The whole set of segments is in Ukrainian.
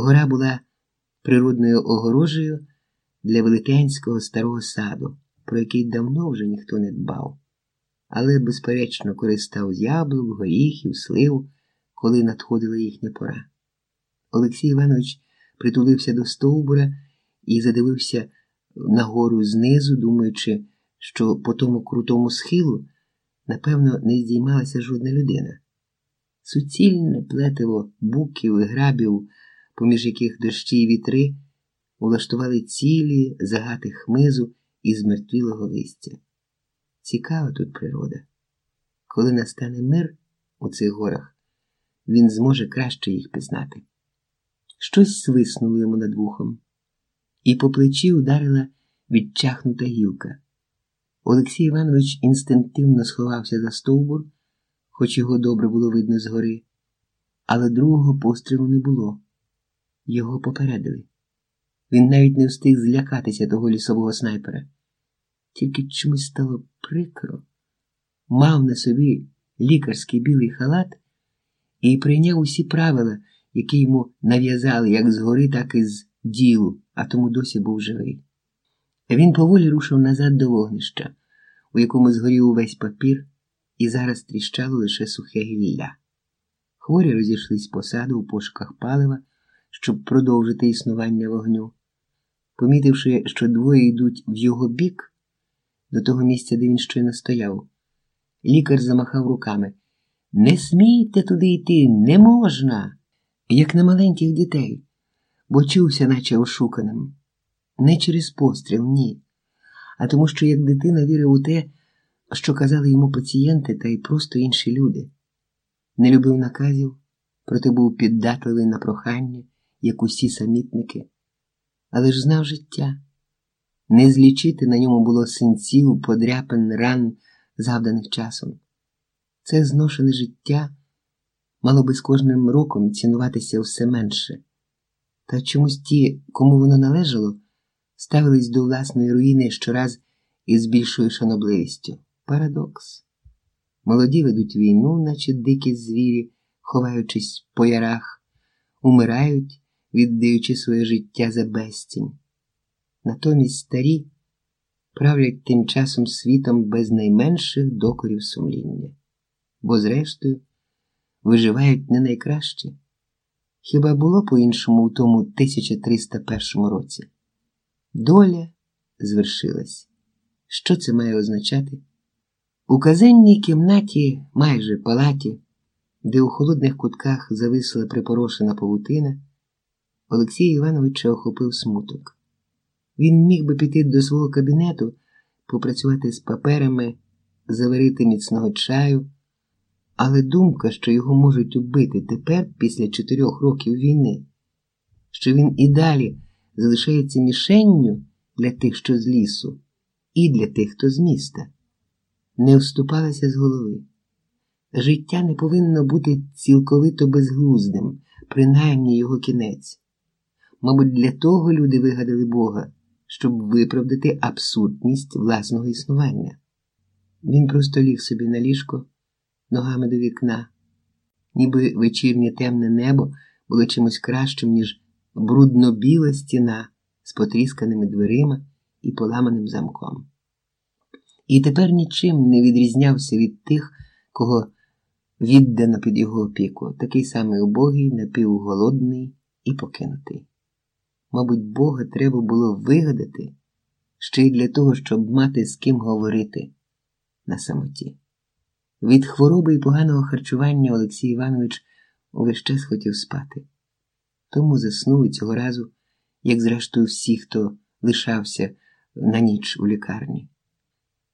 Гора була природною огорожею для велетенського старого саду, про який давно вже ніхто не дбав, але, безперечно, користав з яблук, горіхів, слив, коли надходила їхня пора. Олексій Іванович притулився до стовбура і задивився нагору знизу, думаючи, що по тому крутому схилу, напевно, не здіймалася жодна людина. Суцільне плетиво буків і грабів, поміж яких дощі й вітри, улаштували цілі загати хмизу і змертвілого листя. Цікава тут природа. Коли настане мир у цих горах, він зможе краще їх пізнати. Щось свиснуло йому над вухом, і по плечі ударила відчахнута гілка. Олексій Іванович інстинктивно сховався за стовбур, хоч його добре було видно згори, але другого пострілу не було. Його попередили. Він навіть не встиг злякатися того лісового снайпера. Тільки чомусь стало прикро, мав на собі лікарський білий халат і прийняв усі правила, які йому нав'язали як згори, так і з ділу, а тому досі був живий. Він поволі рушив назад до вогнища, у якому згорів увесь папір, і зараз тріщало лише сухе гілля. Хворі розійшлись по саду у пошуках палива, щоб продовжити існування вогню. Помітивши, що двоє йдуть в його бік, до того місця, де він щойно стояв, лікар замахав руками. Не смійте туди йти, не можна, як на маленьких дітей, бо чувся, наче ошуканим. Не через постріл, ні, а тому, що як дитина вірив у те, що казали йому пацієнти та й просто інші люди. Не любив наказів, проте був піддатливий на прохання, як усі самітники, але ж знав життя. Не злічити на ньому було синців, подряпин, ран, завданих часом. Це зношене життя мало би з кожним роком цінуватися все менше, та чомусь ті, кому воно належало, ставились до власної руїни щораз із більшою шанобливістю. Парадокс. Молоді ведуть війну, наче дикі звірі, ховаючись по ярах, умирають, віддаючи своє життя за безцінь. Натомість старі правлять тим часом світом без найменших докорів сумління, бо, зрештою, виживають не найкраще. Хіба було по-іншому у тому 1301 році? Доля звершилась. Що це має означати? У казенній кімнаті, майже палаті, де у холодних кутках зависла припорошена павутина, Олексій Івановича охопив смуток. Він міг би піти до свого кабінету, попрацювати з паперами, заварити міцного чаю, але думка, що його можуть убити тепер, після чотирьох років війни, що він і далі залишається мішенню для тих, що з лісу, і для тих, хто з міста, не вступалася з голови. Життя не повинно бути цілковито безглуздим, принаймні його кінець. Мабуть, для того люди вигадали Бога, щоб виправдати абсурдність власного існування. Він просто ліг собі на ліжко ногами до вікна, ніби вечірнє темне небо було чимось кращим, ніж брудно-біла стіна з потрісканими дверима і поламаним замком. І тепер нічим не відрізнявся від тих, кого віддано під його опіку, такий самий убогий, напівголодний і покинутий. Мабуть, Бога треба було вигадати ще й для того, щоб мати з ким говорити на самоті. Від хвороби і поганого харчування Олексій Іванович увесь час хотів спати. Тому заснув і цього разу, як зрештою всі, хто лишався на ніч у лікарні.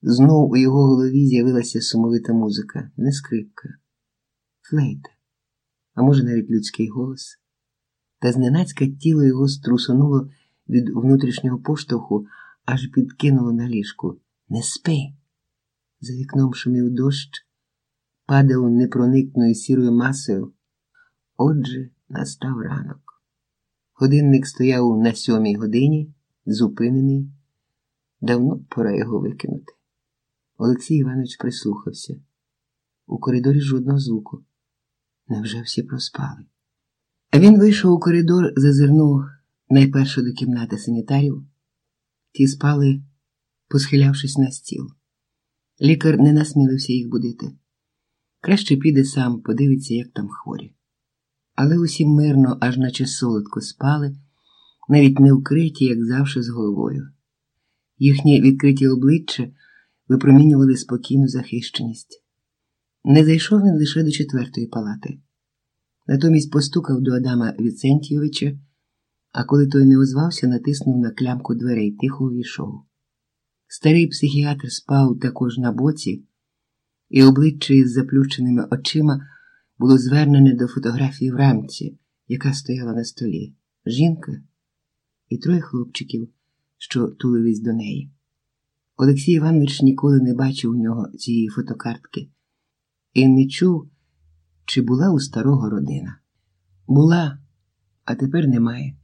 Знов у його голові з'явилася сумовита музика, не скрипка, флейта, а може, навіть людський голос. Та зненацька тіло його струсонуло від внутрішнього поштовху, аж підкинуло на ліжку. Не спи. За вікном шумів дощ, падав непроникною сірою масою. Отже, настав ранок. Годинник стояв на сьомій годині, зупинений. Давно пора його викинути. Олексій Іванович прислухався. У коридорі жодного звуку. Невже всі проспали? Він вийшов у коридор, зазирнув найперше до кімнати санітарів. Ті спали, посхилявшись на стіл. Лікар не насмілився їх будити. Краще піде сам, подивиться, як там хворі. Але усі мирно, аж наче солодко спали, навіть не вкриті, як завжди, з головою. Їхні відкриті обличчя випромінювали спокійну захищеність. Не зайшов він лише до четвертої палати. Натомість постукав до Адама Віцентійовича, а коли той не озвався, натиснув на клямку дверей, тихо увійшов. Старий психіатр спав також на боці, і обличчя із заплющеними очима було звернене до фотографії в рамці, яка стояла на столі. Жінка і троє хлопчиків, що тулились до неї. Олексій Іванович ніколи не бачив у нього цієї фотокартки і не чув, чи була у старого родина. Була, а тепер немає.